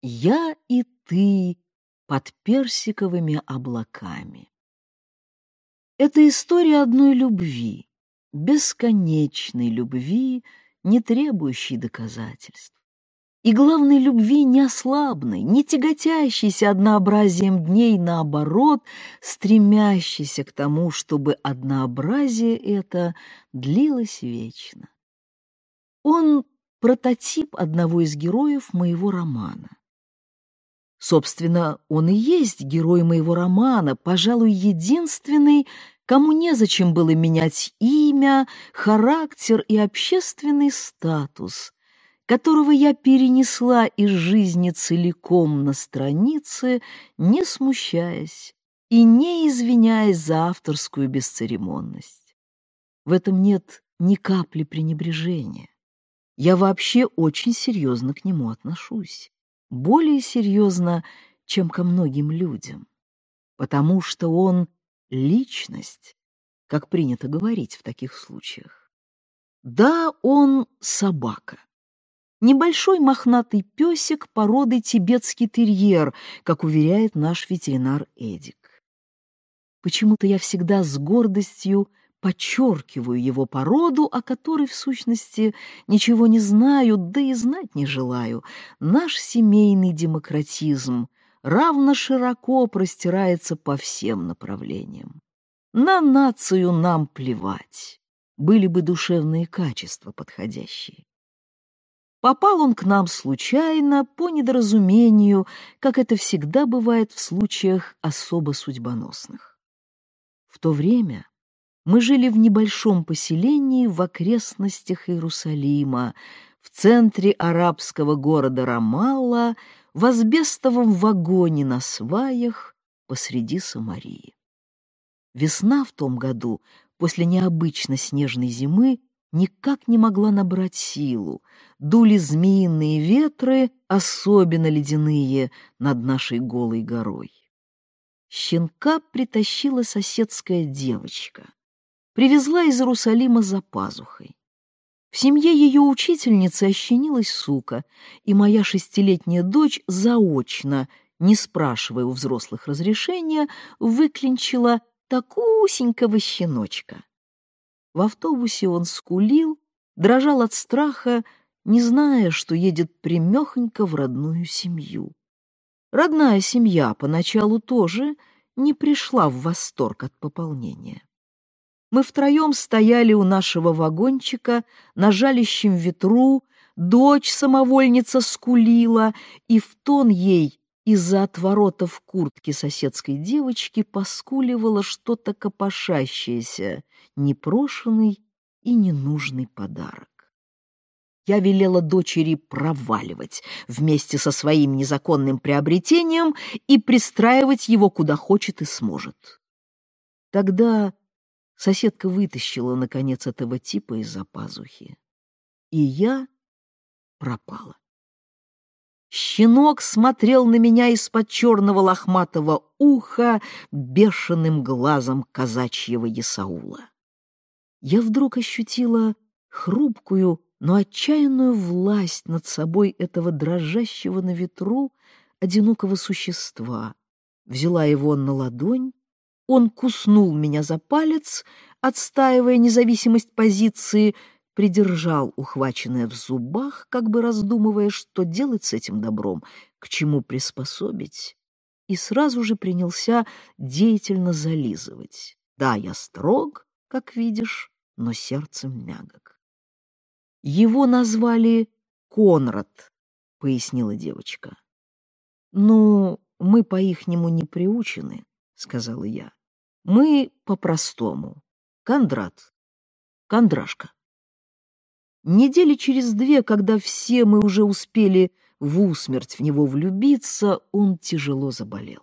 Я и ты под персиковыми облаками. Это история одной любви, бесконечной любви, не требующей доказательств. И главной любви не ослабной, не тяготящейся однообразием дней, наоборот, стремящейся к тому, чтобы однообразие это длилось вечно. Он прототип одного из героев моего романа. Собственно, он и есть герой моего романа, пожалуй, единственный, кому незачем было менять имя, характер и общественный статус, которого я перенесла из жизни целиком на страницы, не смущаясь и не извиняясь за авторскую бесцеремонность. В этом нет ни капли пренебрежения. Я вообще очень серьезно к нему отношусь более серьезно, чем ко многим людям, потому что он — личность, как принято говорить в таких случаях. Да, он собака. Небольшой мохнатый песик породы тибетский терьер, как уверяет наш ветеринар Эдик. Почему-то я всегда с гордостью подчеркиваю его породу, о которой, в сущности, ничего не знаю, да и знать не желаю. Наш семейный демократизм равно широко простирается по всем направлениям. На нацию нам плевать, были бы душевные качества подходящие. Попал он к нам случайно, по недоразумению, как это всегда бывает в случаях особо судьбоносных. В то время мы жили в небольшом поселении в окрестностях Иерусалима, в центре арабского города Рамалла, в асбестовом вагоне на сваях посреди Самарии. Весна в том году, после необычно снежной зимы, никак не могла набрать силу. Дули змеиные ветры, особенно ледяные, над нашей голой горой. Щенка притащила соседская девочка привезла из Иерусалима за пазухой. В семье ее учительницы ощенилась сука, и моя шестилетняя дочь заочно, не спрашивая у взрослых разрешения, выклинчила такусенького щеночка. В автобусе он скулил, дрожал от страха, не зная, что едет примехонько в родную семью. Родная семья поначалу тоже не пришла в восторг от пополнения. Мы втроем стояли у нашего вагончика на жалящем ветру, дочь самовольница скулила, и в тон ей из-за отворотов куртки соседской девочки поскуливало что-то копошащееся, непрошенный и ненужный подарок. Я велела дочери проваливать вместе со своим незаконным приобретением и пристраивать его куда хочет и сможет. Тогда Соседка вытащила, наконец, этого типа из-за пазухи. И я пропала. Щенок смотрел на меня из-под черного лохматого уха бешеным глазом казачьего Есаула. Я вдруг ощутила хрупкую, но отчаянную власть над собой этого дрожащего на ветру одинокого существа, взяла его на ладонь он куснул меня за палец, отстаивая независимость позиции, придержал ухваченное в зубах, как бы раздумывая, что делать с этим добром, к чему приспособить, и сразу же принялся деятельно зализывать. Да, я строг, как видишь, но сердцем мягок. Его назвали Конрад, — пояснила девочка. «Ну, мы по-ихнему не приучены», — сказала я. Мы по-простому. Кондрат. Кондрашка. Недели через две, когда все мы уже успели в усмерть в него влюбиться, он тяжело заболел.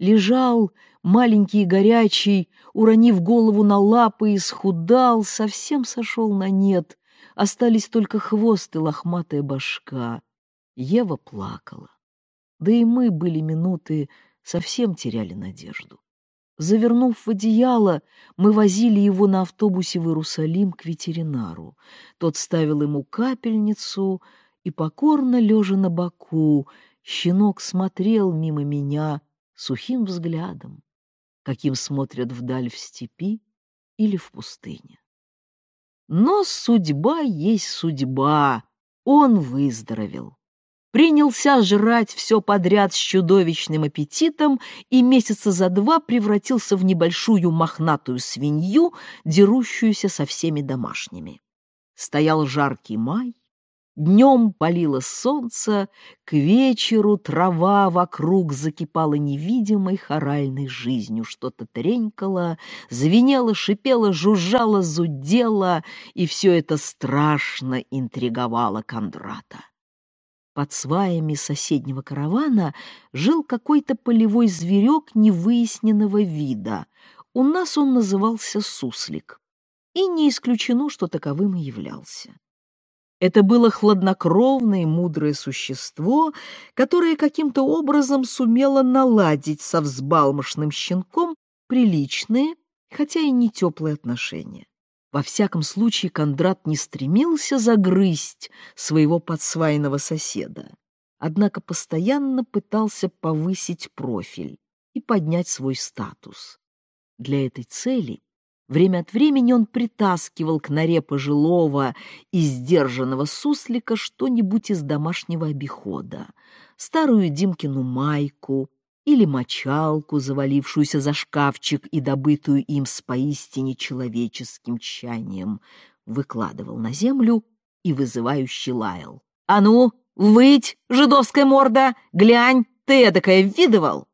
Лежал, маленький и горячий, уронив голову на лапы, и схудал, совсем сошел на нет. Остались только хвост и лохматая башка. Ева плакала. Да и мы были минуты, совсем теряли надежду. Завернув в одеяло, мы возили его на автобусе в Иерусалим к ветеринару. Тот ставил ему капельницу, и покорно, лежа на боку, щенок смотрел мимо меня сухим взглядом, каким смотрят вдаль в степи или в пустыне. Но судьба есть судьба, он выздоровел. Принялся жрать все подряд с чудовищным аппетитом и месяца за два превратился в небольшую мохнатую свинью, дерущуюся со всеми домашними. Стоял жаркий май, Днем палило солнце, к вечеру трава вокруг закипала невидимой хоральной жизнью, что-то тренькало, звенело, шипело, жужжало, зудело, и все это страшно интриговало Кондрата. Под сваями соседнего каравана жил какой-то полевой зверек невыясненного вида. У нас он назывался суслик, и не исключено, что таковым и являлся. Это было хладнокровное и мудрое существо, которое каким-то образом сумело наладить со взбалмошным щенком приличные, хотя и не теплые отношения. Во всяком случае, Кондрат не стремился загрызть своего подсвайного соседа, однако постоянно пытался повысить профиль и поднять свой статус. Для этой цели Время от времени он притаскивал к норе пожилого и сдержанного суслика что-нибудь из домашнего обихода, старую Димкину майку или мочалку, завалившуюся за шкафчик и добытую им с поистине человеческим тщанием, выкладывал на землю и вызывающе лаял. «А ну, выть, жидовская морда! Глянь, ты эдакое видывал?»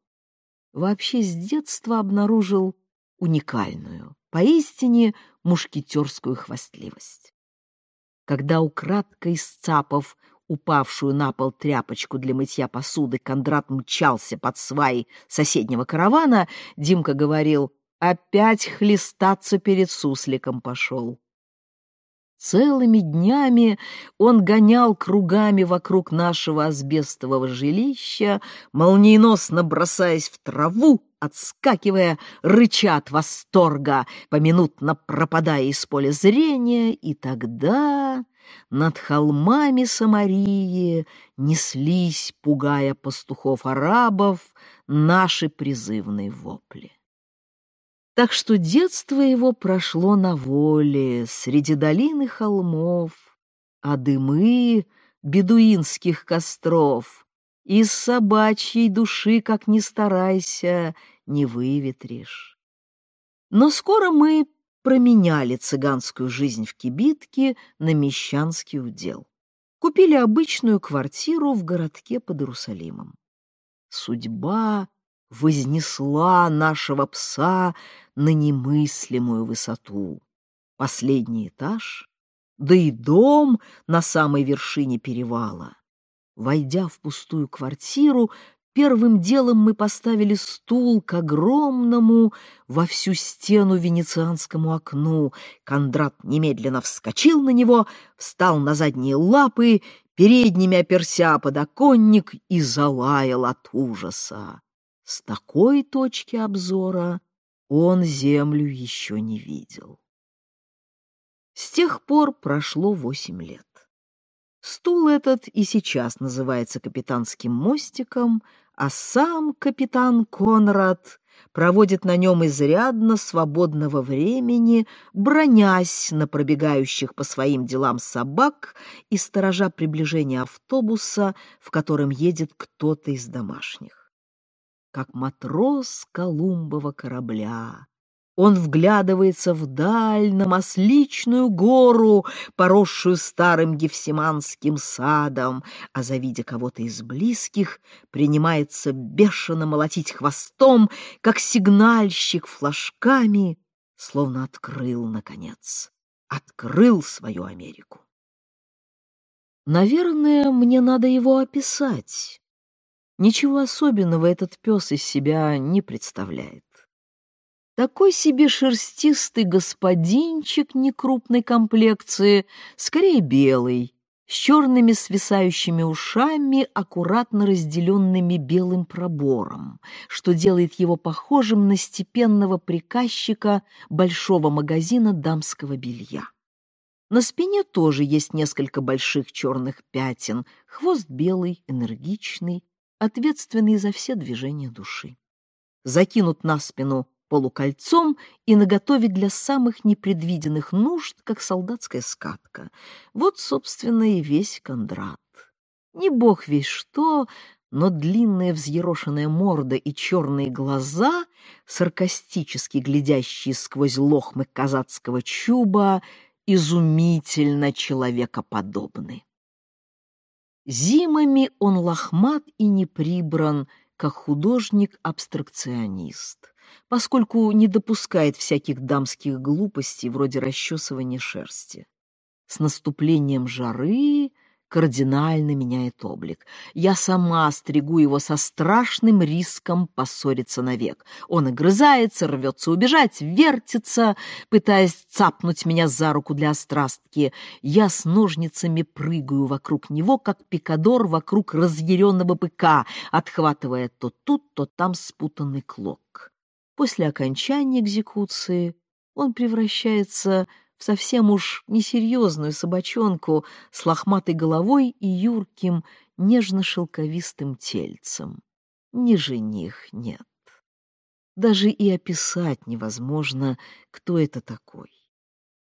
Вообще с детства обнаружил уникальную, поистине мушкетерскую хвастливость. Когда украдкой сцапав упавшую на пол тряпочку для мытья посуды, Кондрат мчался под сваи соседнего каравана, Димка говорил, опять хлестаться перед сусликом пошел. Целыми днями он гонял кругами вокруг нашего асбестового жилища, молниеносно бросаясь в траву, отскакивая, рыча от восторга, поминутно пропадая из поля зрения, и тогда над холмами Самарии неслись, пугая пастухов-арабов, наши призывные вопли. Так что детство его прошло на воле, среди долин и холмов, а дымы бедуинских костров из собачьей души, как ни старайся, не выветришь. Но скоро мы променяли цыганскую жизнь в кибитке на мещанский удел. Купили обычную квартиру в городке под Иерусалимом. Судьба вознесла нашего пса на немыслимую высоту. Последний этаж, да и дом на самой вершине перевала. Войдя в пустую квартиру, первым делом мы поставили стул к огромному во всю стену венецианскому окну. Кондрат немедленно вскочил на него, встал на задние лапы, передними оперся подоконник и залаял от ужаса. С такой точки обзора он землю еще не видел. С тех пор прошло восемь лет. Стул этот и сейчас называется капитанским мостиком, а сам капитан Конрад проводит на нем изрядно свободного времени, бронясь на пробегающих по своим делам собак и сторожа приближения автобуса, в котором едет кто-то из домашних как матрос Колумбова корабля. Он вглядывается вдаль на масличную гору, поросшую старым гефсиманским садом, а, завидя кого-то из близких, принимается бешено молотить хвостом, как сигнальщик флажками, словно открыл, наконец, открыл свою Америку. Наверное, мне надо его описать, Ничего особенного этот пес из себя не представляет. Такой себе шерстистый господинчик некрупной комплекции, скорее белый, с черными свисающими ушами, аккуратно разделенными белым пробором, что делает его похожим на степенного приказчика большого магазина дамского белья. На спине тоже есть несколько больших черных пятен, хвост белый, энергичный, ответственный за все движения души. Закинут на спину полукольцом и наготове для самых непредвиденных нужд, как солдатская скатка. Вот, собственно, и весь Кондрат. Не бог весь что, но длинная взъерошенная морда и черные глаза, саркастически глядящие сквозь лохмы казацкого чуба, изумительно человекоподобны. Зимами он лохмат и неприбран, как художник-абстракционист, поскольку не допускает всяких дамских глупостей вроде расчесывания шерсти. С наступлением жары кардинально меняет облик. Я сама стригу его со страшным риском поссориться навек. Он огрызается, рвется убежать, вертится, пытаясь цапнуть меня за руку для острастки. Я с ножницами прыгаю вокруг него, как пикадор вокруг разъяренного быка, отхватывая то тут, то там спутанный клок. После окончания экзекуции он превращается совсем уж несерьезную собачонку с лохматой головой и юрким, нежно-шелковистым тельцем. Ни жених нет. Даже и описать невозможно, кто это такой.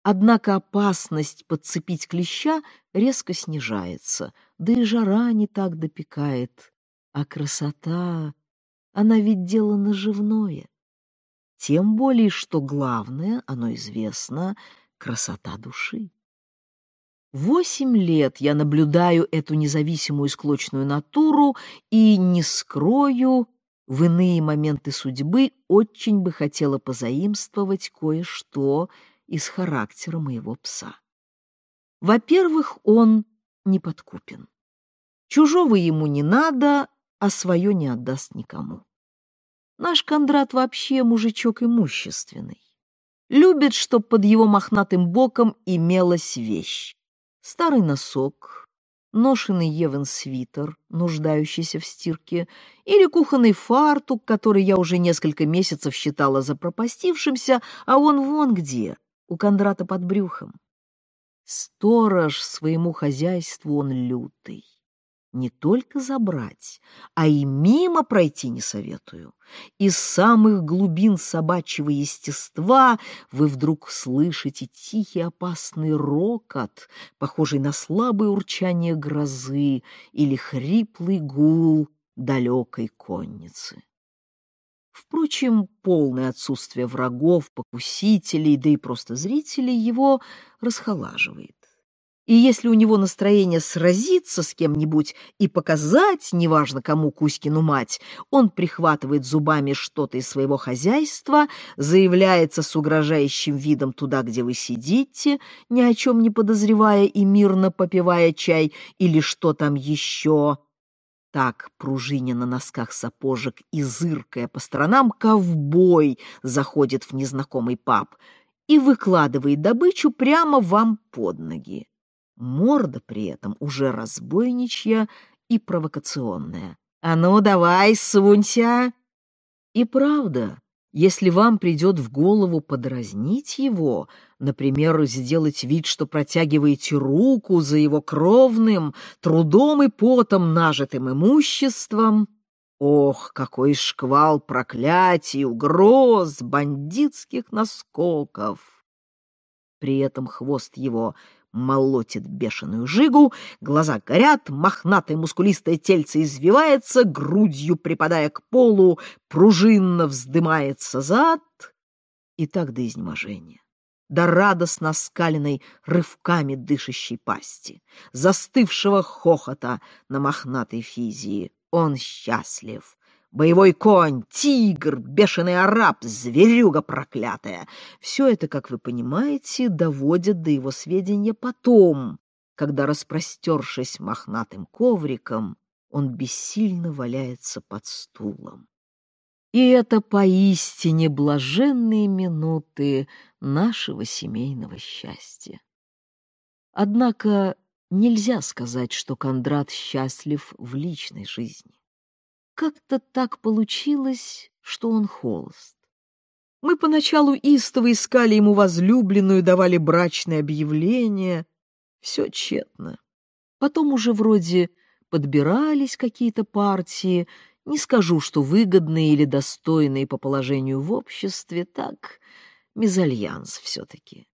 Однако опасность подцепить клеща резко снижается, да и жара не так допекает. А красота, она ведь дело наживное. Тем более, что главное, оно известно — красота души. Восемь лет я наблюдаю эту независимую склочную натуру и, не скрою, в иные моменты судьбы очень бы хотела позаимствовать кое-что из характера моего пса. Во-первых, он не подкупен. Чужого ему не надо, а свое не отдаст никому. Наш Кондрат вообще мужичок имущественный. Любит, чтоб под его мохнатым боком имелась вещь. Старый носок, ношенный Евен свитер, нуждающийся в стирке, или кухонный фартук, который я уже несколько месяцев считала запропастившимся, а он вон где, у Кондрата под брюхом. Сторож своему хозяйству он лютый не только забрать, а и мимо пройти не советую. Из самых глубин собачьего естества вы вдруг слышите тихий опасный рокот, похожий на слабое урчание грозы или хриплый гул далекой конницы. Впрочем, полное отсутствие врагов, покусителей, да и просто зрителей его расхолаживает. И если у него настроение сразиться с кем-нибудь и показать, неважно кому Кузькину мать, он прихватывает зубами что-то из своего хозяйства, заявляется с угрожающим видом туда, где вы сидите, ни о чем не подозревая и мирно попивая чай или что там еще. Так, пружиня на носках сапожек и зыркая по сторонам, ковбой заходит в незнакомый паб и выкладывает добычу прямо вам под ноги. Морда при этом уже разбойничья и провокационная. «А ну, давай, сунься!» И правда, если вам придет в голову подразнить его, например, сделать вид, что протягиваете руку за его кровным, трудом и потом нажитым имуществом, ох, какой шквал проклятий, угроз, бандитских наскоков! При этом хвост его молотит бешеную жигу, глаза горят, мохнатое мускулистое тельце извивается, грудью припадая к полу, пружинно вздымается зад, и так до изнеможения до радостно скаленной рывками дышащей пасти, застывшего хохота на мохнатой физии. Он счастлив, боевой конь, тигр, бешеный араб, зверюга проклятая. Все это, как вы понимаете, доводят до его сведения потом, когда, распростершись мохнатым ковриком, он бессильно валяется под стулом. И это поистине блаженные минуты нашего семейного счастья. Однако нельзя сказать, что Кондрат счастлив в личной жизни. Как-то так получилось, что он холост. Мы поначалу истово искали ему возлюбленную, давали брачное объявление. Все тщетно. Потом уже вроде подбирались какие-то партии, не скажу, что выгодные или достойные по положению в обществе, так, мезальянс все-таки.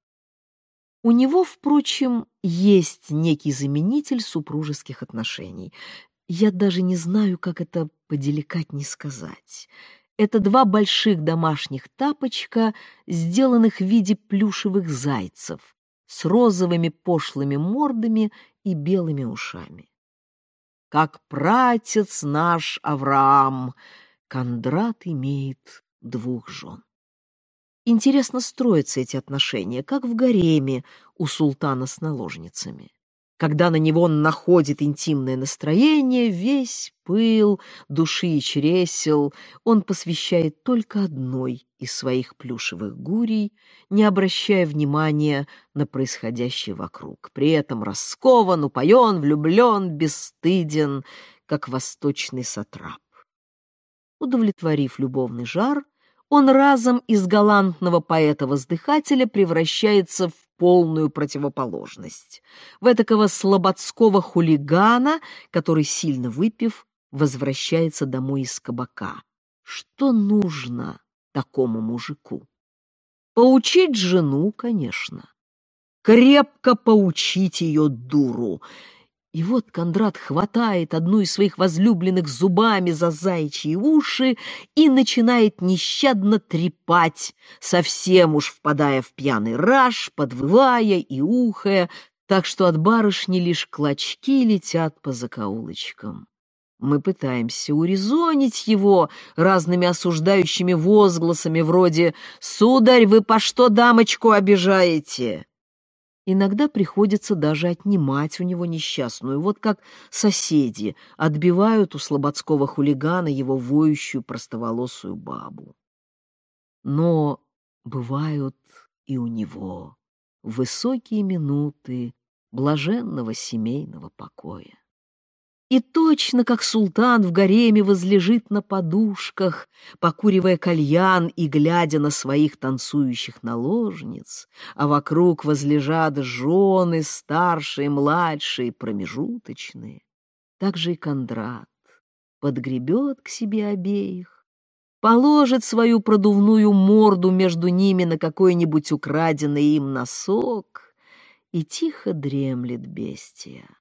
У него, впрочем, есть некий заменитель супружеских отношений. Я даже не знаю, как это поделикатней сказать. Это два больших домашних тапочка, сделанных в виде плюшевых зайцев, с розовыми пошлыми мордами и белыми ушами как пратец наш Авраам, Кондрат имеет двух жен. Интересно строятся эти отношения, как в гареме у султана с наложницами. Когда на него находит интимное настроение, весь пыл души и чресел он посвящает только одной из своих плюшевых гурий, не обращая внимания на происходящее вокруг. При этом раскован, упоен, влюблен, бесстыден, как восточный сатрап. Удовлетворив любовный жар, он разом из галантного поэта-воздыхателя превращается в полную противоположность, в этакого слободского хулигана, который, сильно выпив, возвращается домой из кабака. Что нужно такому мужику? Поучить жену, конечно. Крепко поучить ее дуру — и вот Кондрат хватает одну из своих возлюбленных зубами за заячьи уши и начинает нещадно трепать, совсем уж впадая в пьяный раж, подвывая и ухая, так что от барышни лишь клочки летят по закоулочкам. Мы пытаемся урезонить его разными осуждающими возгласами вроде «Сударь, вы по что дамочку обижаете?» Иногда приходится даже отнимать у него несчастную, вот как соседи отбивают у слободского хулигана его воющую простоволосую бабу. Но бывают и у него высокие минуты блаженного семейного покоя. И точно как султан в гареме возлежит на подушках, покуривая кальян и глядя на своих танцующих наложниц, а вокруг возлежат жены, старшие, младшие, промежуточные, так же и Кондрат подгребет к себе обеих, положит свою продувную морду между ними на какой-нибудь украденный им носок и тихо дремлет бестия.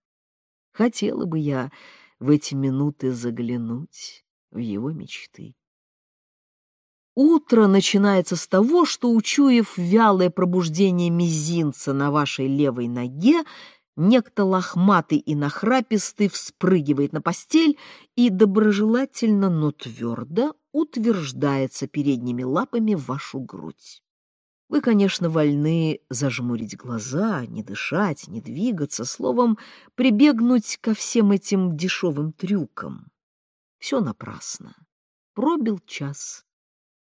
Хотела бы я в эти минуты заглянуть в его мечты. Утро начинается с того, что, учуяв вялое пробуждение мизинца на вашей левой ноге, некто лохматый и нахрапистый вспрыгивает на постель и доброжелательно, но твердо утверждается передними лапами в вашу грудь. Вы, конечно, вольны зажмурить глаза, не дышать, не двигаться, словом, прибегнуть ко всем этим дешевым трюкам. Все напрасно. Пробил час,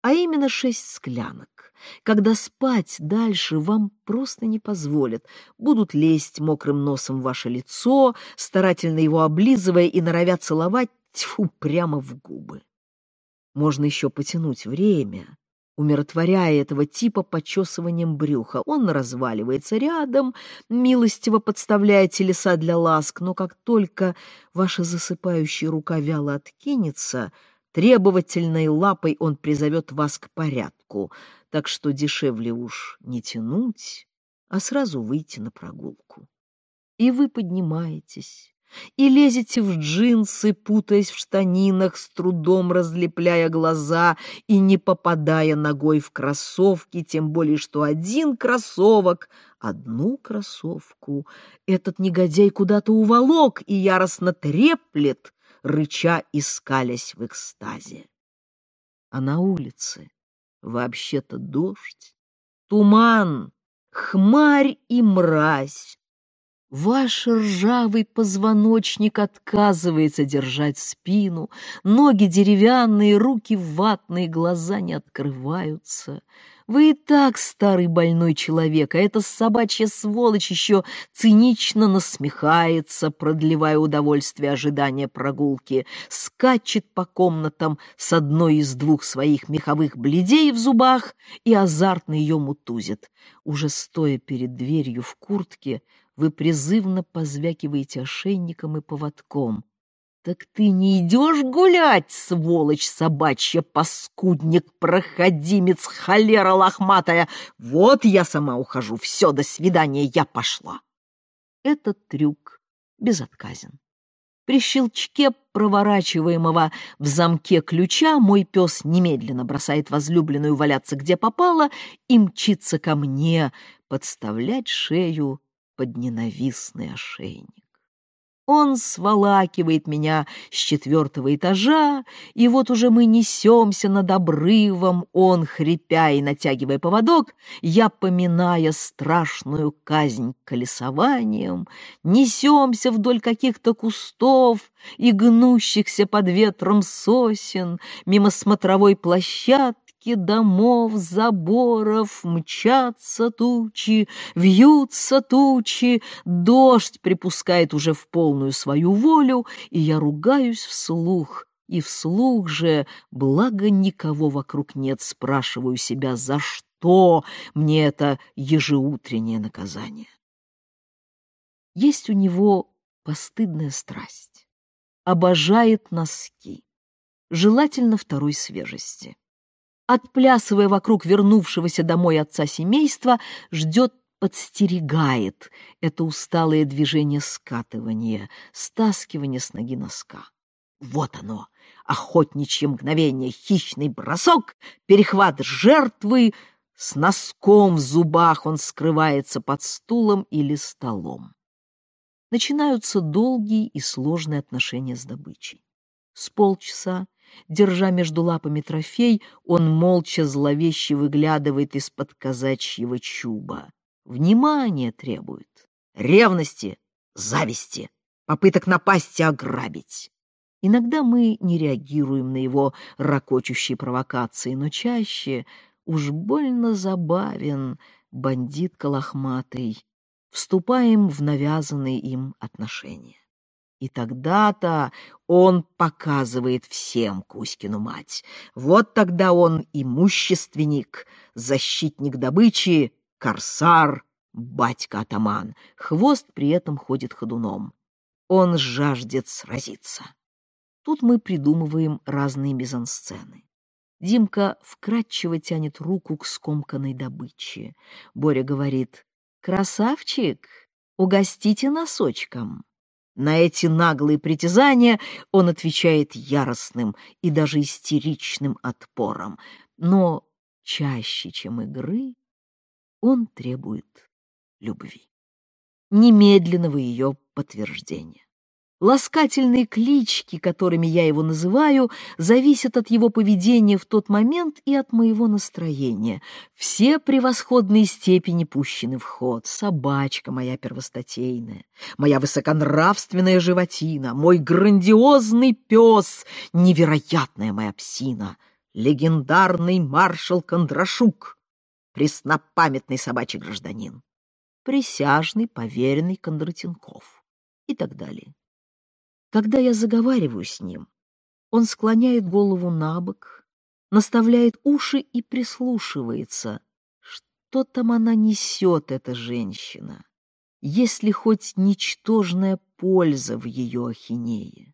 а именно шесть склянок, когда спать дальше вам просто не позволят, будут лезть мокрым носом в ваше лицо, старательно его облизывая и норовя целовать, тьфу, прямо в губы. Можно еще потянуть время, умиротворяя этого типа почесыванием брюха. Он разваливается рядом, милостиво подставляя телеса для ласк, но как только ваша засыпающая рука вяло откинется, требовательной лапой он призовет вас к порядку, так что дешевле уж не тянуть, а сразу выйти на прогулку. И вы поднимаетесь и лезете в джинсы, путаясь в штанинах, с трудом разлепляя глаза и не попадая ногой в кроссовки, тем более что один кроссовок, одну кроссовку этот негодяй куда-то уволок и яростно треплет, рыча и скалясь в экстазе. А на улице вообще-то дождь, туман, хмарь и мразь, Ваш ржавый позвоночник отказывается держать спину, ноги деревянные, руки ватные, глаза не открываются. Вы и так старый больной человек, а эта собачья сволочь еще цинично насмехается, продлевая удовольствие ожидания прогулки, скачет по комнатам с одной из двух своих меховых бледей в зубах и азартно ее мутузит. Уже стоя перед дверью в куртке, вы призывно позвякиваете ошейником и поводком. Так ты не идешь гулять, сволочь собачья, паскудник, проходимец, холера лохматая. Вот я сама ухожу, все, до свидания, я пошла. Этот трюк безотказен. При щелчке проворачиваемого в замке ключа мой пес немедленно бросает возлюбленную валяться где попало и мчится ко мне подставлять шею под ненавистный ошейник. Он сволакивает меня с четвертого этажа, и вот уже мы несемся над обрывом, он, хрипя и натягивая поводок, я, поминая страшную казнь колесованием, несемся вдоль каких-то кустов и гнущихся под ветром сосен, мимо смотровой площадки, Высотки домов, заборов мчатся тучи, вьются тучи, дождь припускает уже в полную свою волю, и я ругаюсь вслух, и вслух же, благо никого вокруг нет, спрашиваю себя, за что мне это ежеутреннее наказание. Есть у него постыдная страсть. Обожает носки, желательно второй свежести отплясывая вокруг вернувшегося домой отца семейства, ждет, подстерегает это усталое движение скатывания, стаскивания с ноги носка. Вот оно, охотничье мгновение, хищный бросок, перехват жертвы, с носком в зубах он скрывается под стулом или столом. Начинаются долгие и сложные отношения с добычей. С полчаса Держа между лапами трофей, он молча зловеще выглядывает из-под казачьего чуба. Внимание требует, ревности, зависти, попыток напасть и ограбить. Иногда мы не реагируем на его ракочущие провокации, но чаще уж больно забавен бандит колохматый. Вступаем в навязанные им отношения. И тогда-то он показывает всем Кузькину мать. Вот тогда он имущественник, защитник добычи, корсар, батька-атаман. Хвост при этом ходит ходуном. Он жаждет сразиться. Тут мы придумываем разные мизансцены. Димка вкратчиво тянет руку к скомканной добыче. Боря говорит, «Красавчик, угостите носочком». На эти наглые притязания он отвечает яростным и даже истеричным отпором, но чаще, чем игры, он требует любви, немедленного ее подтверждения. Ласкательные клички, которыми я его называю, зависят от его поведения в тот момент и от моего настроения. Все превосходные степени пущены в ход. Собачка моя первостатейная, моя высоконравственная животина, мой грандиозный пес, невероятная моя псина, легендарный маршал Кондрашук, преснопамятный собачий гражданин, присяжный поверенный Кондратенков и так далее. Когда я заговариваю с ним, он склоняет голову на бок, наставляет уши и прислушивается. Что там она несет, эта женщина? Есть ли хоть ничтожная польза в ее ахинее?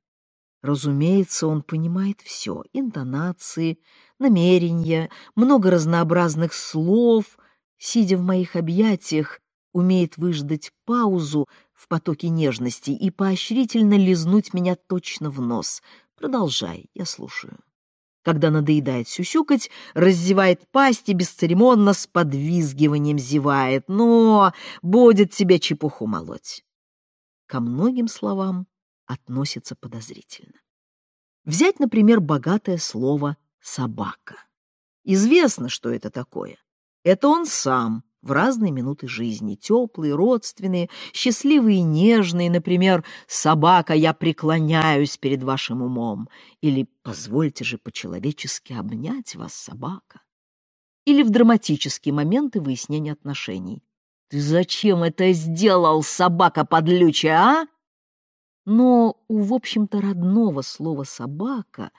Разумеется, он понимает все — интонации, намерения, много разнообразных слов. Сидя в моих объятиях, умеет выждать паузу, в потоке нежности и поощрительно лизнуть меня точно в нос. Продолжай, я слушаю. Когда надоедает сюсюкать, раздевает пасть и бесцеремонно с подвизгиванием зевает. Но будет тебе чепуху молоть. Ко многим словам относится подозрительно. Взять, например, богатое слово «собака». Известно, что это такое. Это он сам, в разные минуты жизни, теплые, родственные, счастливые и нежные, например, «Собака, я преклоняюсь перед вашим умом» или «Позвольте же по-человечески обнять вас, собака» или в драматические моменты выяснения отношений. «Ты зачем это сделал, собака подлючая, а?» Но у, в общем-то, родного слова «собака»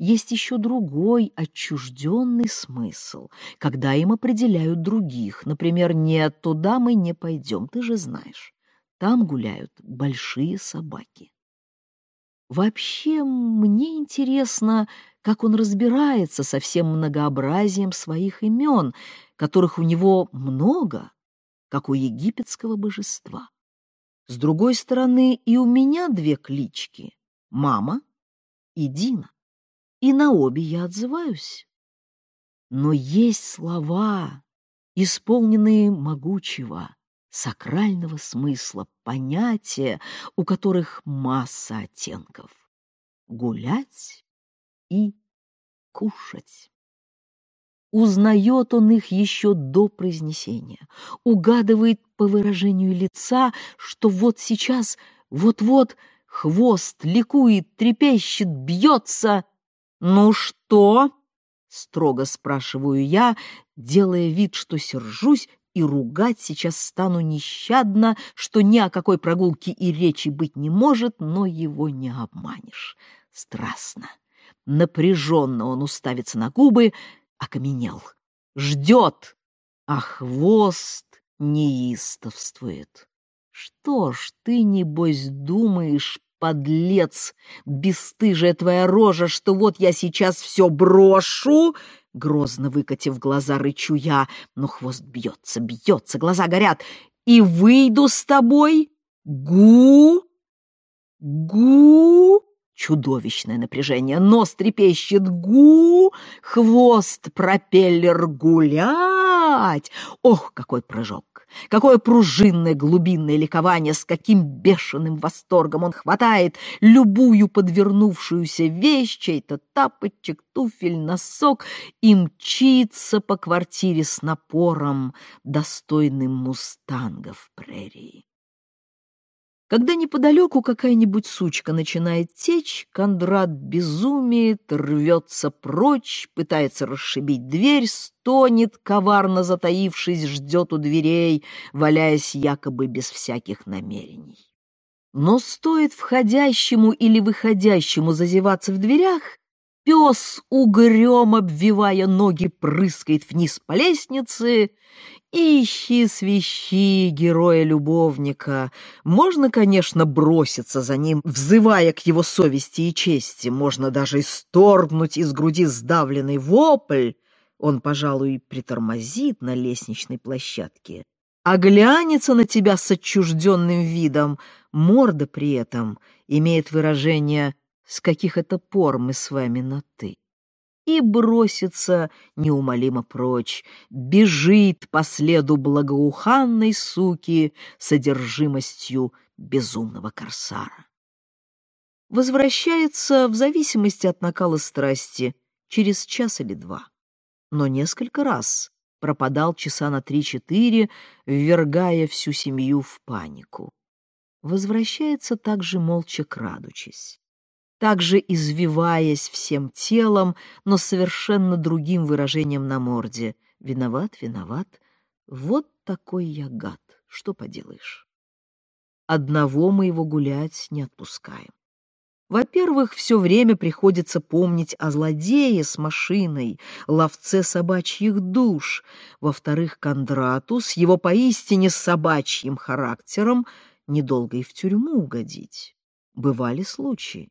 есть еще другой отчужденный смысл, когда им определяют других. Например, «нет, туда мы не пойдем, ты же знаешь». Там гуляют большие собаки. Вообще, мне интересно, как он разбирается со всем многообразием своих имен, которых у него много, как у египетского божества. С другой стороны, и у меня две клички — мама и Дина, и на обе я отзываюсь. Но есть слова, исполненные могучего, сакрального смысла, понятия, у которых масса оттенков. Гулять и кушать. Узнает он их еще до произнесения, угадывает по выражению лица, что вот сейчас, вот-вот хвост ликует, трепещет, бьется. «Ну что?» — строго спрашиваю я, делая вид, что сержусь и ругать сейчас стану нещадно, что ни о какой прогулке и речи быть не может, но его не обманешь. Страстно, напряженно он уставится на губы, окаменел, ждет, а хвост неистовствует. Что ж ты, небось, думаешь, подлец, бесстыжая твоя рожа, что вот я сейчас все брошу, Грозно выкатив глаза, рычу я, но хвост бьется, бьется, глаза горят. И выйду с тобой? Гу! Гу! Чудовищное напряжение, нос трепещет, гу! Хвост, пропеллер гулять! Ох, какой прыжок! Какое пружинное глубинное ликование, с каким бешеным восторгом он хватает любую подвернувшуюся вещь, чей-то тапочек, туфель, носок и мчится по квартире с напором, достойным мустангов прерии. Когда неподалеку какая-нибудь сучка начинает течь, Кондрат безумеет, рвется прочь, пытается расшибить дверь, стонет, коварно затаившись, ждет у дверей, валяясь якобы без всяких намерений. Но стоит входящему или выходящему зазеваться в дверях, пес, угрем обвивая ноги, прыскает вниз по лестнице, Ищи, свищи героя-любовника. Можно, конечно, броситься за ним, взывая к его совести и чести. Можно даже исторгнуть из груди сдавленный вопль. Он, пожалуй, притормозит на лестничной площадке. Оглянется на тебя с отчужденным видом. Морда при этом имеет выражение «С каких это пор мы с вами на «ты»?» и бросится неумолимо прочь, бежит по следу благоуханной суки содержимостью безумного корсара. Возвращается в зависимости от накала страсти через час или два, но несколько раз пропадал часа на три-четыре, ввергая всю семью в панику. Возвращается также молча крадучись также извиваясь всем телом, но совершенно другим выражением на морде. Виноват, виноват. Вот такой я гад. Что поделаешь? Одного мы его гулять не отпускаем. Во-первых, все время приходится помнить о злодее с машиной, ловце собачьих душ. Во-вторых, Кондрату с его поистине собачьим характером недолго и в тюрьму угодить. Бывали случаи.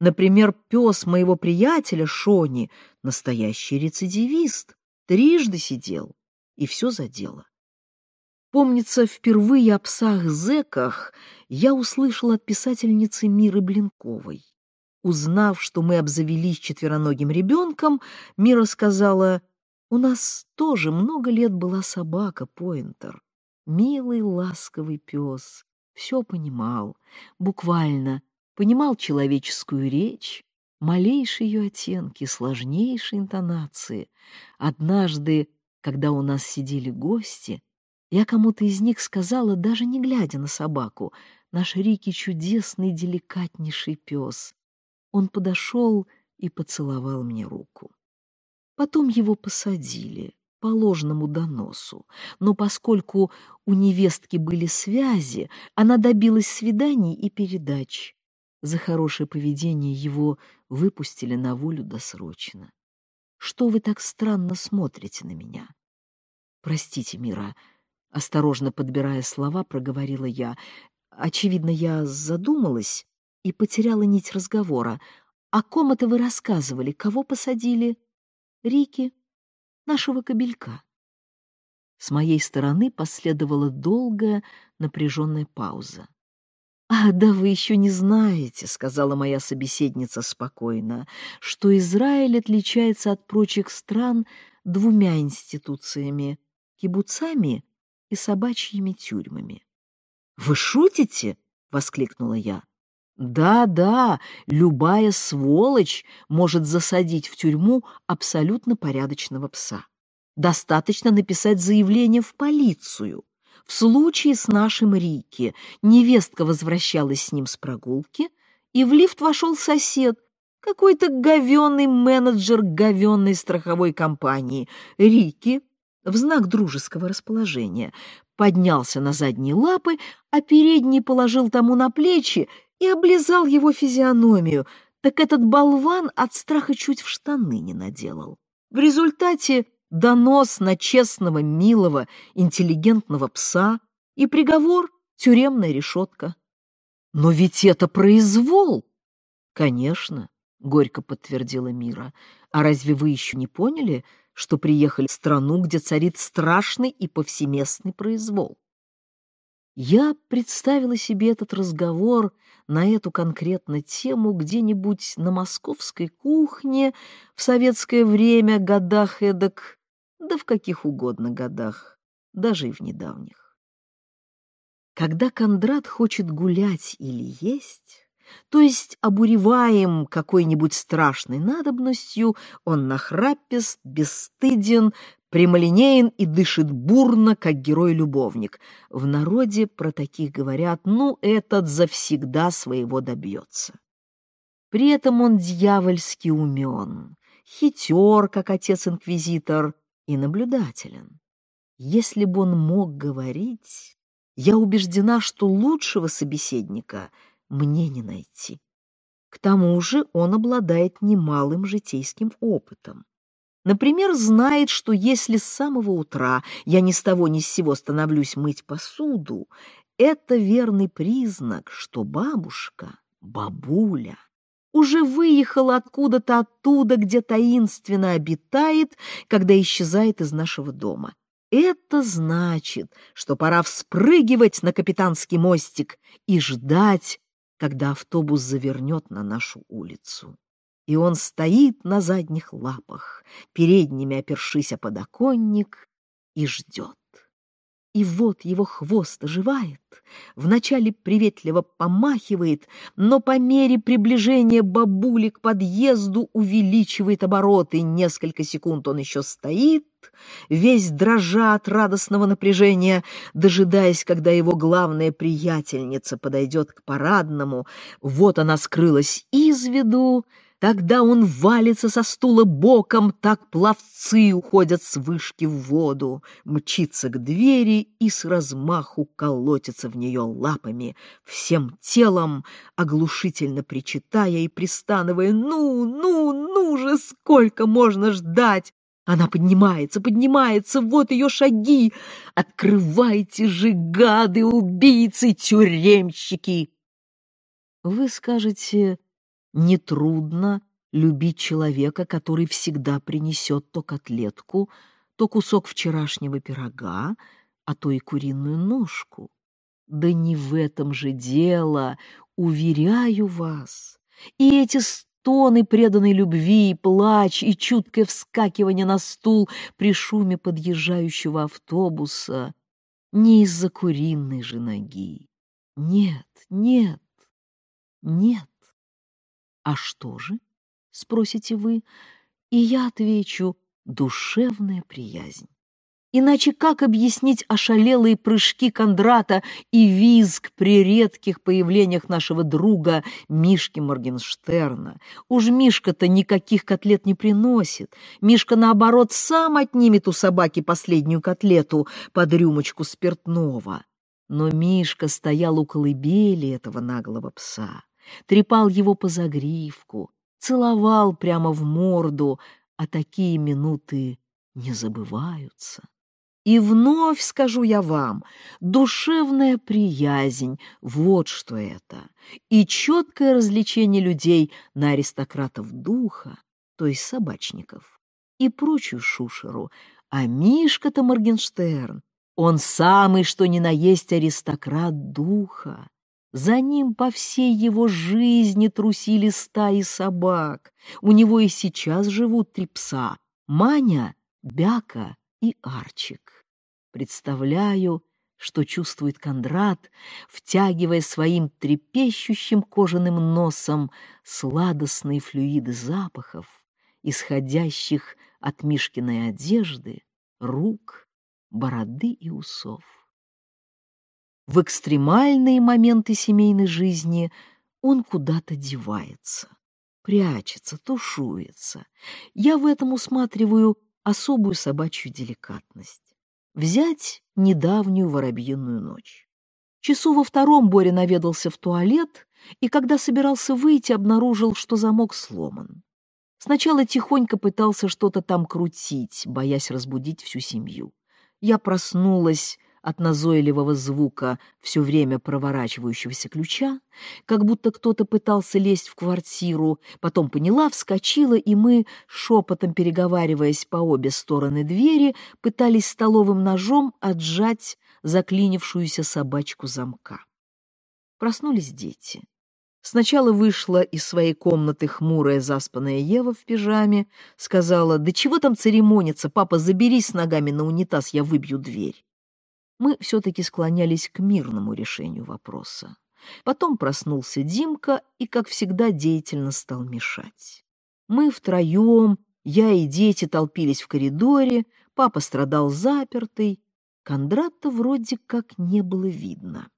Например, пес моего приятеля Шони, настоящий рецидивист, трижды сидел, и все за дело. Помнится, впервые о псах-зеках я услышала от писательницы Миры Блинковой. Узнав, что мы обзавелись четвероногим ребенком, Мира сказала, «У нас тоже много лет была собака Пойнтер. Милый, ласковый пес, все понимал, буквально понимал человеческую речь, малейшие ее оттенки, сложнейшие интонации. Однажды, когда у нас сидели гости, я кому-то из них сказала, даже не глядя на собаку, наш Рики чудесный, деликатнейший пес. Он подошел и поцеловал мне руку. Потом его посадили по ложному доносу, но поскольку у невестки были связи, она добилась свиданий и передач. За хорошее поведение его выпустили на волю досрочно. Что вы так странно смотрите на меня? Простите, Мира, осторожно подбирая слова, проговорила я. Очевидно, я задумалась. и потеряла нить разговора. «О ком это вы рассказывали? Кого посадили?» «Рики, нашего кобелька». С моей стороны последовала долгая напряженная пауза. «А, да вы еще не знаете», — сказала моя собеседница спокойно, «что Израиль отличается от прочих стран двумя институциями — кибуцами и собачьими тюрьмами». «Вы шутите?» — воскликнула я. «Да, да, любая сволочь может засадить в тюрьму абсолютно порядочного пса. Достаточно написать заявление в полицию. В случае с нашим Рики невестка возвращалась с ним с прогулки, и в лифт вошел сосед, какой-то говенный менеджер говенной страховой компании. Рики, в знак дружеского расположения, поднялся на задние лапы, а передний положил тому на плечи и облизал его физиономию, так этот болван от страха чуть в штаны не наделал. В результате донос на честного, милого, интеллигентного пса и приговор — тюремная решетка. Но ведь это произвол! Конечно, — горько подтвердила Мира. А разве вы еще не поняли, что приехали в страну, где царит страшный и повсеместный произвол? Я представила себе этот разговор на эту конкретно тему где-нибудь на московской кухне в советское время, годах эдак да в каких угодно годах, даже и в недавних. Когда Кондрат хочет гулять или есть, то есть обуреваем какой-нибудь страшной надобностью, он нахрапист, бесстыден, прямолинеен и дышит бурно, как герой-любовник. В народе про таких говорят, ну, этот завсегда своего добьется. При этом он дьявольски умен, хитер, как отец-инквизитор, и наблюдателен. Если бы он мог говорить, я убеждена, что лучшего собеседника мне не найти. К тому же он обладает немалым житейским опытом. Например, знает, что если с самого утра я ни с того ни с сего становлюсь мыть посуду, это верный признак, что бабушка, бабуля, уже выехала откуда-то оттуда, где таинственно обитает, когда исчезает из нашего дома. Это значит, что пора вспрыгивать на капитанский мостик и ждать, когда автобус завернет на нашу улицу. И он стоит на задних лапах, передними опершись о подоконник, и ждет. И вот его хвост оживает, вначале приветливо помахивает, но по мере приближения бабули к подъезду увеличивает обороты. Несколько секунд он еще стоит, весь дрожа от радостного напряжения, дожидаясь, когда его главная приятельница подойдет к парадному. Вот она скрылась из виду, Тогда он валится со стула боком, так пловцы уходят с вышки в воду, мчится к двери и с размаху колотится в нее лапами, всем телом, оглушительно причитая и пристанывая «Ну, ну, ну же, сколько можно ждать!» Она поднимается, поднимается, вот ее шаги. Открывайте же, гады, убийцы, тюремщики! Вы скажете, нетрудно любить человека, который всегда принесет то котлетку, то кусок вчерашнего пирога, а то и куриную ножку. Да не в этом же дело, уверяю вас. И эти стоны преданной любви, и плач, и чуткое вскакивание на стул при шуме подъезжающего автобуса не из-за куриной же ноги. Нет, нет, нет. А что же? Спросите вы. И я отвечу, душевная приязнь. Иначе как объяснить ошалелые прыжки Кондрата и визг при редких появлениях нашего друга Мишки Моргенштерна? Уж Мишка-то никаких котлет не приносит. Мишка, наоборот, сам отнимет у собаки последнюю котлету под рюмочку спиртного. Но Мишка стоял у колыбели этого наглого пса трепал его по загривку, целовал прямо в морду, а такие минуты не забываются. И вновь скажу я вам, душевная приязнь — вот что это, и четкое развлечение людей на аристократов духа, то есть собачников, и прочую шушеру. А Мишка-то Моргенштерн, он самый что ни на есть аристократ духа. За ним по всей его жизни трусили стаи собак. У него и сейчас живут три пса — Маня, Бяка и Арчик. Представляю, что чувствует Кондрат, втягивая своим трепещущим кожаным носом сладостные флюиды запахов, исходящих от Мишкиной одежды, рук, бороды и усов. В экстремальные моменты семейной жизни он куда-то девается, прячется, тушуется. Я в этом усматриваю особую собачью деликатность. Взять недавнюю воробьиную ночь. Часу во втором Боря наведался в туалет, и когда собирался выйти, обнаружил, что замок сломан. Сначала тихонько пытался что-то там крутить, боясь разбудить всю семью. Я проснулась от назойливого звука все время проворачивающегося ключа, как будто кто-то пытался лезть в квартиру, потом поняла, вскочила, и мы, шепотом переговариваясь по обе стороны двери, пытались столовым ножом отжать заклинившуюся собачку замка. Проснулись дети. Сначала вышла из своей комнаты хмурая заспанная Ева в пижаме, сказала, «Да чего там церемониться, папа, заберись с ногами на унитаз, я выбью дверь» мы все-таки склонялись к мирному решению вопроса. Потом проснулся Димка и, как всегда, деятельно стал мешать. Мы втроем, я и дети толпились в коридоре, папа страдал запертый, Кондрата вроде как не было видно.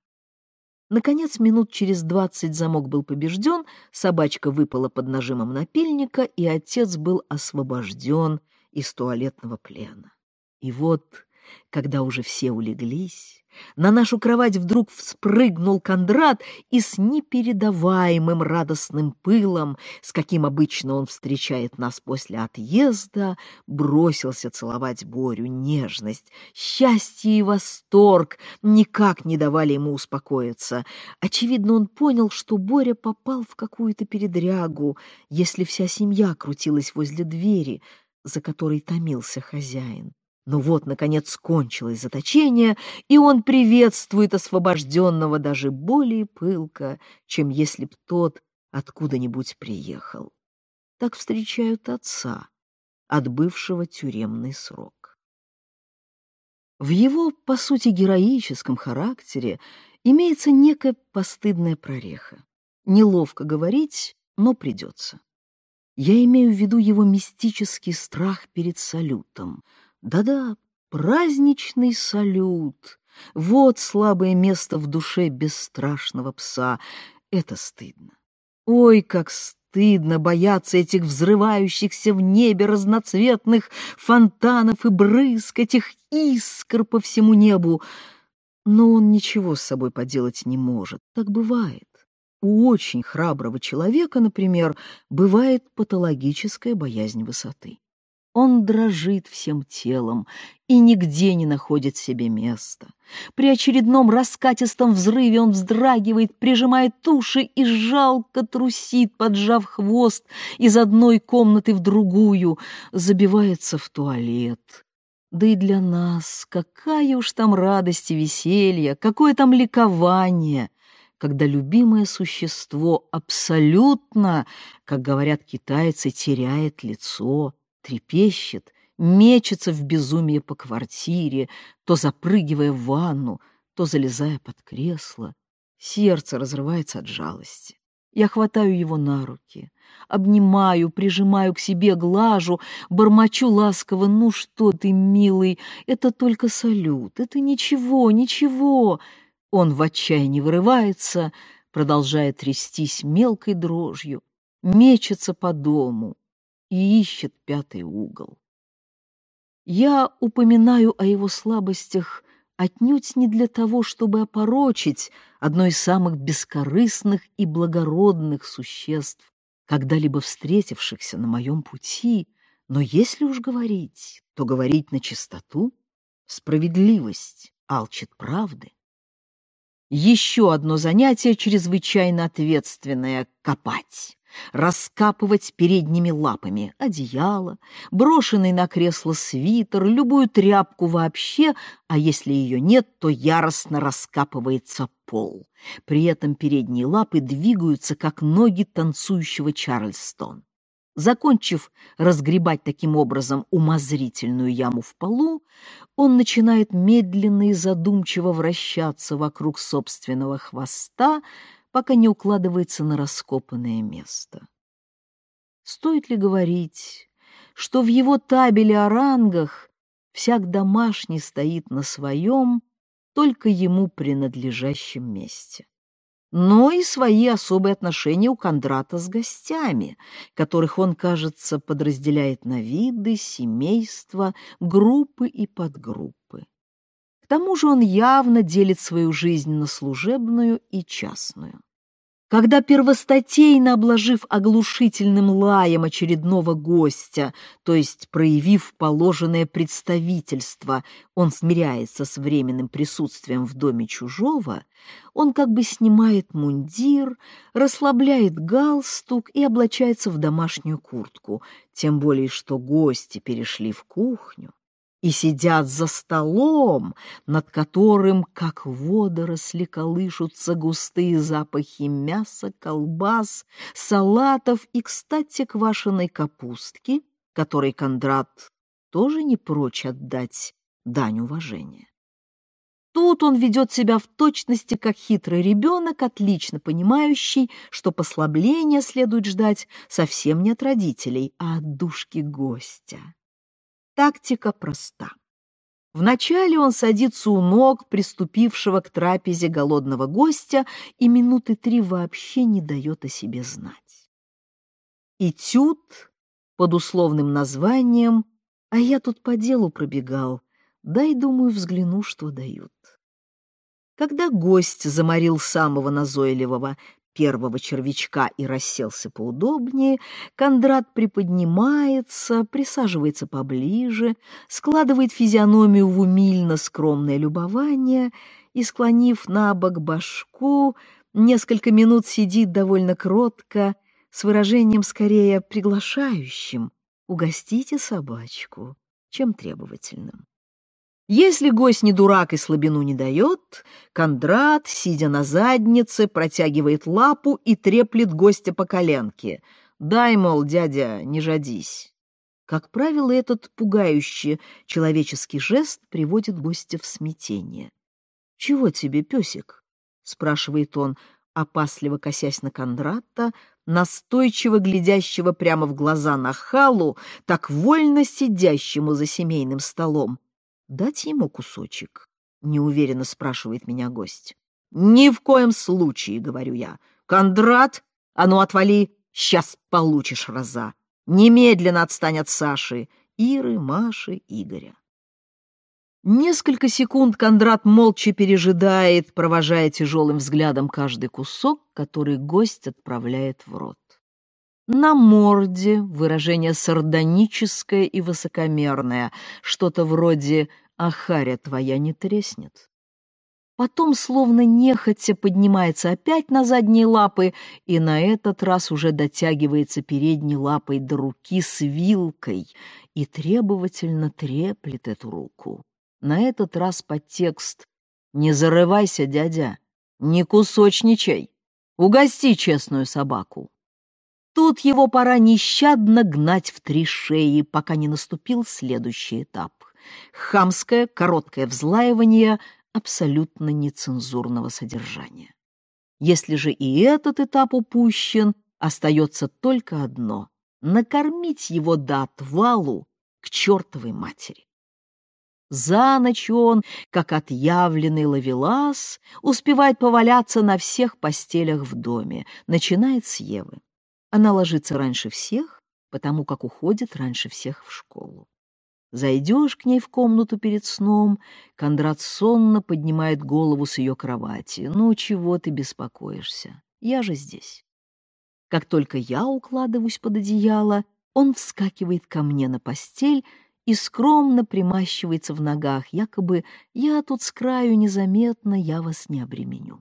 Наконец, минут через двадцать замок был побежден, собачка выпала под нажимом напильника, и отец был освобожден из туалетного плена. И вот когда уже все улеглись, на нашу кровать вдруг вспрыгнул Кондрат и с непередаваемым радостным пылом, с каким обычно он встречает нас после отъезда, бросился целовать Борю. Нежность, счастье и восторг никак не давали ему успокоиться. Очевидно, он понял, что Боря попал в какую-то передрягу, если вся семья крутилась возле двери, за которой томился хозяин. Но вот, наконец, кончилось заточение, и он приветствует освобожденного даже более пылко, чем если б тот откуда-нибудь приехал. Так встречают отца, отбывшего тюремный срок. В его, по сути, героическом характере имеется некая постыдная прореха. Неловко говорить, но придется. Я имею в виду его мистический страх перед салютом — да-да, праздничный салют. Вот слабое место в душе бесстрашного пса. Это стыдно. Ой, как стыдно бояться этих взрывающихся в небе разноцветных фонтанов и брызг, этих искр по всему небу. Но он ничего с собой поделать не может. Так бывает. У очень храброго человека, например, бывает патологическая боязнь высоты. Он дрожит всем телом и нигде не находит себе места. При очередном раскатистом взрыве он вздрагивает, прижимает уши и жалко трусит, поджав хвост из одной комнаты в другую, забивается в туалет. Да и для нас какая уж там радость и веселье, какое там ликование, когда любимое существо абсолютно, как говорят китайцы, теряет лицо, трепещет, мечется в безумии по квартире, то запрыгивая в ванну, то залезая под кресло. Сердце разрывается от жалости. Я хватаю его на руки, обнимаю, прижимаю к себе, глажу, бормочу ласково. «Ну что ты, милый, это только салют, это ничего, ничего!» Он в отчаянии вырывается, продолжает трястись мелкой дрожью, мечется по дому, и ищет пятый угол. Я упоминаю о его слабостях отнюдь не для того, чтобы опорочить одно из самых бескорыстных и благородных существ, когда-либо встретившихся на моем пути, но если уж говорить, то говорить на чистоту. Справедливость алчит правды. Еще одно занятие чрезвычайно ответственное — копать. Раскапывать передними лапами одеяло, брошенный на кресло свитер, любую тряпку вообще, а если ее нет, то яростно раскапывается пол. При этом передние лапы двигаются, как ноги танцующего Чарльстон. Закончив разгребать таким образом умозрительную яму в полу, он начинает медленно и задумчиво вращаться вокруг собственного хвоста, пока не укладывается на раскопанное место. Стоит ли говорить, что в его табеле о рангах всяк домашний стоит на своем, только ему принадлежащем месте? но и свои особые отношения у Кондрата с гостями, которых он, кажется, подразделяет на виды, семейства, группы и подгруппы. Тому же он явно делит свою жизнь на служебную и частную. Когда первостатейно обложив оглушительным лаем очередного гостя, то есть проявив положенное представительство, он смиряется с временным присутствием в доме чужого, он как бы снимает мундир, расслабляет галстук и облачается в домашнюю куртку, тем более что гости перешли в кухню и сидят за столом, над которым, как водоросли, колышутся густые запахи мяса, колбас, салатов и, кстати, квашеной капустки, которой Кондрат тоже не прочь отдать дань уважения. Тут он ведет себя в точности как хитрый ребенок, отлично понимающий, что послабления следует ждать совсем не от родителей, а от душки гостя. Тактика проста. Вначале он садится у ног приступившего к трапезе голодного гостя и минуты три вообще не дает о себе знать. Этюд под условным названием «А я тут по делу пробегал, дай, думаю, взгляну, что дают». Когда гость заморил самого назойливого первого червячка и расселся поудобнее, Кондрат приподнимается, присаживается поближе, складывает физиономию в умильно скромное любование и, склонив на бок башку, несколько минут сидит довольно кротко, с выражением скорее приглашающим «Угостите собачку», чем требовательным. Если гость не дурак и слабину не дает, Кондрат, сидя на заднице, протягивает лапу и треплет гостя по коленке. «Дай, мол, дядя, не жадись». Как правило, этот пугающий человеческий жест приводит гостя в смятение. «Чего тебе, песик?» — спрашивает он, опасливо косясь на Кондрата, настойчиво глядящего прямо в глаза на халу, так вольно сидящему за семейным столом дать ему кусочек? Неуверенно спрашивает меня гость. Ни в коем случае, говорю я. Кондрат, а ну отвали, сейчас получишь раза. Немедленно отстань от Саши, Иры, Маши, Игоря. Несколько секунд Кондрат молча пережидает, провожая тяжелым взглядом каждый кусок, который гость отправляет в рот. На морде выражение сардоническое и высокомерное, что-то вроде «А харя твоя не треснет». Потом, словно нехотя, поднимается опять на задние лапы и на этот раз уже дотягивается передней лапой до руки с вилкой и требовательно треплет эту руку. На этот раз подтекст «Не зарывайся, дядя, не кусочничай, угости честную собаку». Тут его пора нещадно гнать в три шеи, пока не наступил следующий этап. Хамское, короткое взлаивание абсолютно нецензурного содержания. Если же и этот этап упущен, остается только одно — накормить его до отвалу к чертовой матери. За ночь он, как отъявленный ловелас, успевает поваляться на всех постелях в доме, начинает с Евы. Она ложится раньше всех, потому как уходит раньше всех в школу. Зайдешь к ней в комнату перед сном, Кондрат сонно поднимает голову с ее кровати. «Ну, чего ты беспокоишься? Я же здесь». Как только я укладываюсь под одеяло, он вскакивает ко мне на постель и скромно примащивается в ногах, якобы «я тут с краю незаметно, я вас не обременю».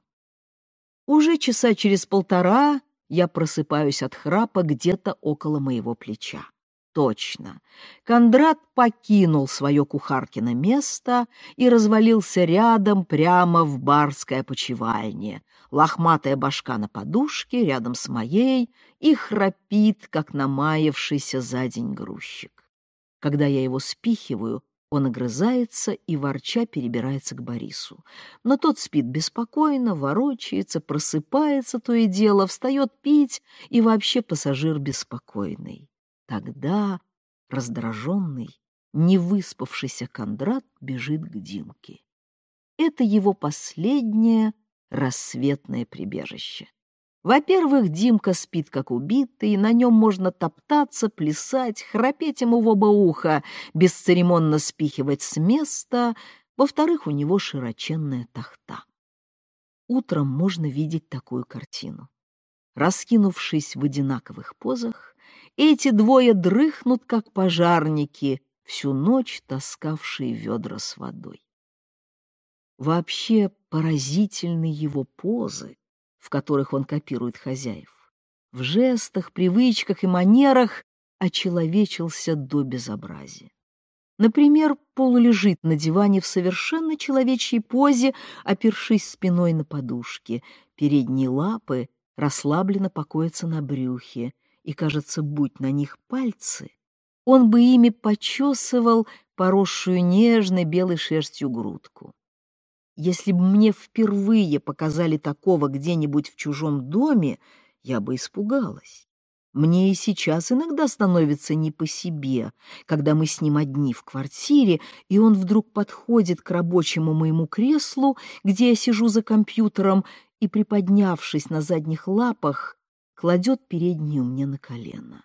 Уже часа через полтора я просыпаюсь от храпа где-то около моего плеча. Точно. Кондрат покинул свое кухаркино место и развалился рядом прямо в барской опочивальне. Лохматая башка на подушке рядом с моей и храпит, как намаявшийся за день грузчик. Когда я его спихиваю, он огрызается и, ворча, перебирается к Борису. Но тот спит беспокойно, ворочается, просыпается то и дело, встает пить, и вообще пассажир беспокойный. Тогда раздраженный, невыспавшийся Кондрат бежит к Димке. Это его последнее рассветное прибежище. Во-первых, Димка спит как убитый, на нем можно топтаться, плясать, храпеть ему в оба уха, бесцеремонно спихивать с места. Во-вторых, у него широченная тахта. Утром можно видеть такую картину. Раскинувшись в одинаковых позах, эти двое дрыхнут, как пожарники, всю ночь таскавшие ведра с водой. Вообще поразительны его позы, в которых он копирует хозяев. В жестах, привычках и манерах очеловечился до безобразия. Например, полулежит на диване в совершенно человечьей позе, опершись спиной на подушке. Передние лапы расслабленно покоятся на брюхе, и, кажется, будь на них пальцы, он бы ими почесывал поросшую нежной белой шерстью грудку. Если бы мне впервые показали такого где-нибудь в чужом доме, я бы испугалась. Мне и сейчас иногда становится не по себе, когда мы с ним одни в квартире, и он вдруг подходит к рабочему моему креслу, где я сижу за компьютером, и, приподнявшись на задних лапах, кладет переднюю мне на колено.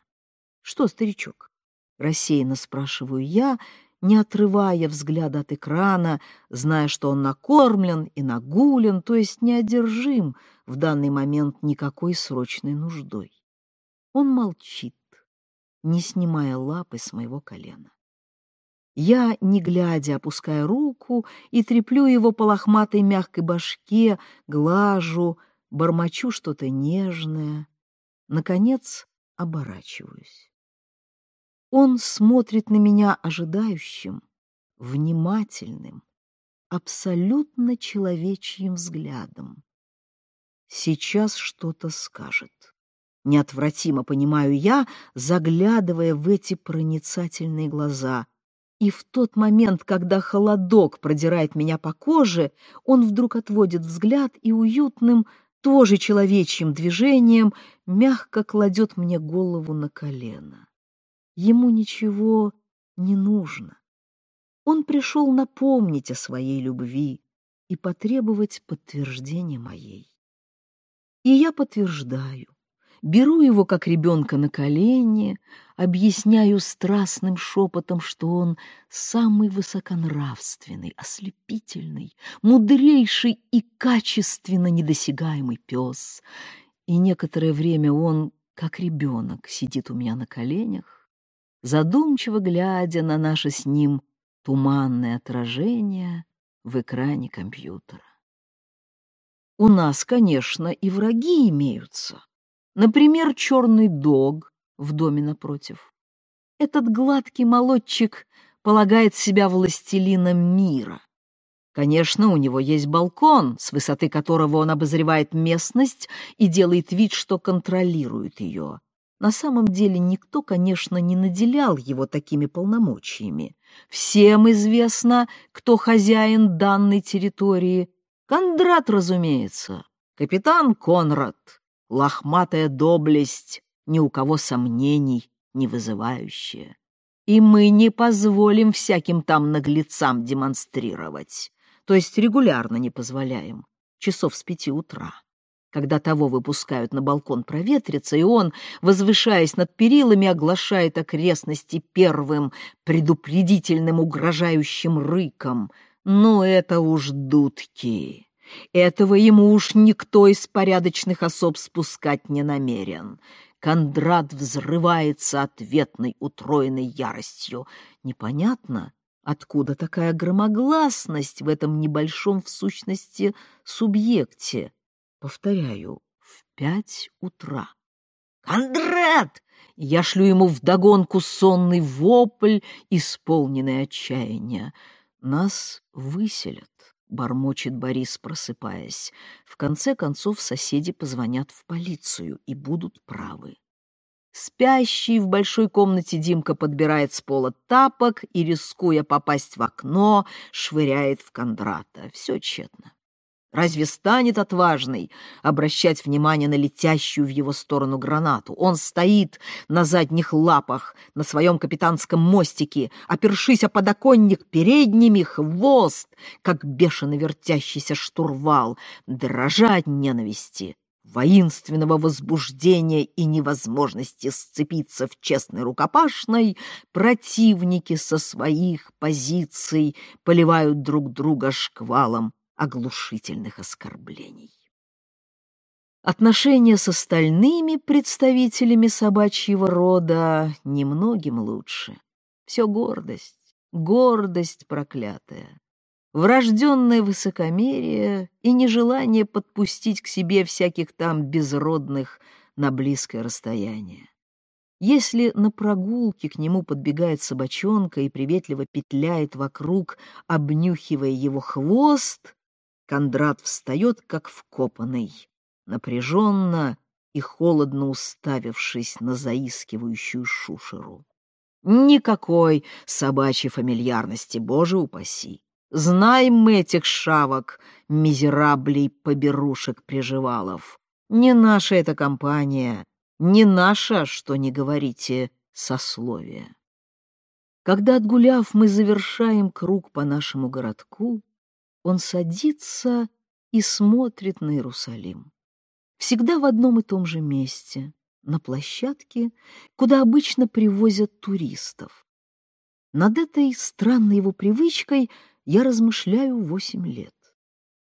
«Что, старичок?» — рассеянно спрашиваю я, не отрывая взгляда от экрана, зная, что он накормлен и нагулен, то есть неодержим в данный момент никакой срочной нуждой. Он молчит, не снимая лапы с моего колена. Я, не глядя, опускаю руку и треплю его по лохматой мягкой башке, глажу, бормочу что-то нежное. Наконец оборачиваюсь. Он смотрит на меня ожидающим, внимательным, абсолютно человечьим взглядом. Сейчас что-то скажет. Неотвратимо понимаю я, заглядывая в эти проницательные глаза. И в тот момент, когда холодок продирает меня по коже, он вдруг отводит взгляд и уютным, тоже человечьим движением мягко кладет мне голову на колено. Ему ничего не нужно. Он пришел напомнить о своей любви и потребовать подтверждения моей. И я подтверждаю, беру его как ребенка на колени, объясняю страстным шепотом, что он самый высоконравственный, ослепительный, мудрейший и качественно недосягаемый пес. И некоторое время он, как ребенок, сидит у меня на коленях, задумчиво глядя на наше с ним туманное отражение в экране компьютера. У нас, конечно, и враги имеются. Например, черный дог в доме напротив. Этот гладкий молодчик полагает себя властелином мира. Конечно, у него есть балкон, с высоты которого он обозревает местность и делает вид, что контролирует ее. На самом деле никто, конечно, не наделял его такими полномочиями. Всем известно, кто хозяин данной территории. Кондрат, разумеется, капитан Конрад, лохматая доблесть, ни у кого сомнений не вызывающая. И мы не позволим всяким там наглецам демонстрировать, то есть регулярно не позволяем, часов с пяти утра когда того выпускают на балкон проветриться, и он, возвышаясь над перилами, оглашает окрестности первым предупредительным угрожающим рыком. Но это уж дудки. Этого ему уж никто из порядочных особ спускать не намерен. Кондрат взрывается ответной утроенной яростью. Непонятно, откуда такая громогласность в этом небольшом в сущности субъекте. Повторяю, в пять утра. «Кондрат!» Я шлю ему вдогонку сонный вопль, исполненный отчаяния. Нас выселят, бормочет Борис, просыпаясь. В конце концов соседи позвонят в полицию и будут правы. Спящий в большой комнате Димка подбирает с пола тапок и, рискуя попасть в окно, швыряет в Кондрата. Все тщетно. Разве станет отважный обращать внимание на летящую в его сторону гранату? Он стоит на задних лапах на своем капитанском мостике, опершись о подоконник передними, хвост, как бешено вертящийся штурвал, дрожать ненависти, воинственного возбуждения и невозможности сцепиться в честной рукопашной, противники со своих позиций поливают друг друга шквалом оглушительных оскорблений. Отношения с остальными представителями собачьего рода немногим лучше. Все гордость, гордость проклятая, врожденное высокомерие и нежелание подпустить к себе всяких там безродных на близкое расстояние. Если на прогулке к нему подбегает собачонка и приветливо петляет вокруг, обнюхивая его хвост, Кондрат встает, как вкопанный, напряженно и холодно уставившись на заискивающую шушеру. Никакой собачьей фамильярности, боже упаси! Знаем мы этих шавок, мизераблей поберушек-приживалов. Не наша эта компания, не наша, что не говорите, сословие. Когда, отгуляв, мы завершаем круг по нашему городку, он садится и смотрит на Иерусалим. Всегда в одном и том же месте, на площадке, куда обычно привозят туристов. Над этой странной его привычкой я размышляю восемь лет.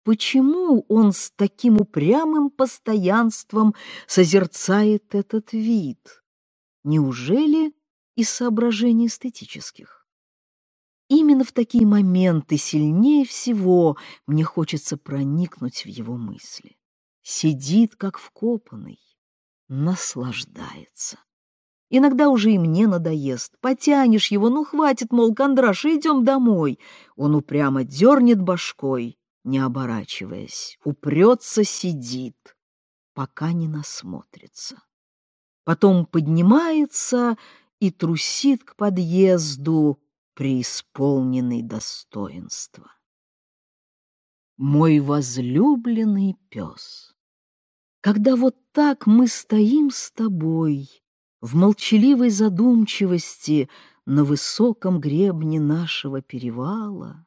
Почему он с таким упрямым постоянством созерцает этот вид? Неужели из соображений эстетических? Именно в такие моменты сильнее всего мне хочется проникнуть в его мысли. Сидит, как вкопанный, наслаждается. Иногда уже и мне надоест. Потянешь его, ну хватит, мол, Кондраш, идем домой. Он упрямо дернет башкой, не оборачиваясь, упрется, сидит, пока не насмотрится. Потом поднимается и трусит к подъезду, преисполненный достоинства. Мой возлюбленный пес, когда вот так мы стоим с тобой в молчаливой задумчивости на высоком гребне нашего перевала,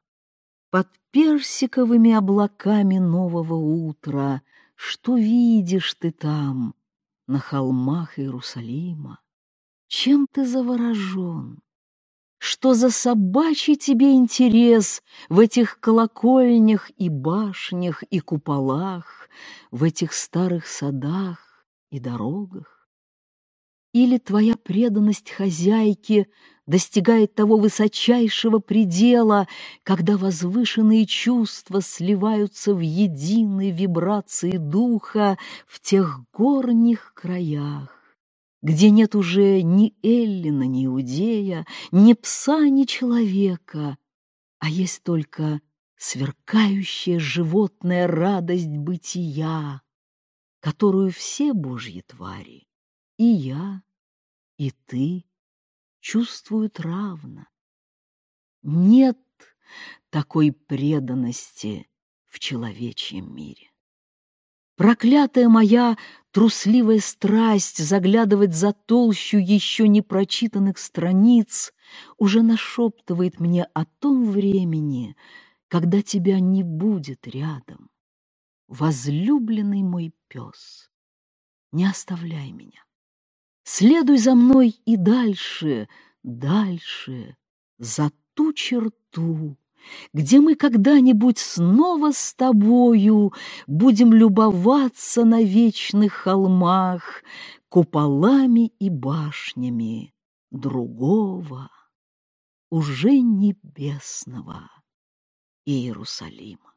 под персиковыми облаками нового утра, что видишь ты там, на холмах Иерусалима? Чем ты заворожен? Что за собачий тебе интерес в этих колокольнях и башнях и куполах, в этих старых садах и дорогах? Или твоя преданность хозяйке достигает того высочайшего предела, когда возвышенные чувства сливаются в единой вибрации духа в тех горних краях, где нет уже ни Эллина, ни Иудея, ни пса, ни человека, а есть только сверкающая животная радость бытия, которую все божьи твари, и я, и ты, чувствуют равно. Нет такой преданности в человечьем мире. Проклятая моя трусливая страсть заглядывать за толщу еще не прочитанных страниц уже нашептывает мне о том времени, когда тебя не будет рядом. Возлюбленный мой пес, не оставляй меня. Следуй за мной и дальше, дальше, за ту черту, где мы когда-нибудь снова с тобою будем любоваться на вечных холмах куполами и башнями другого, уже небесного Иерусалима.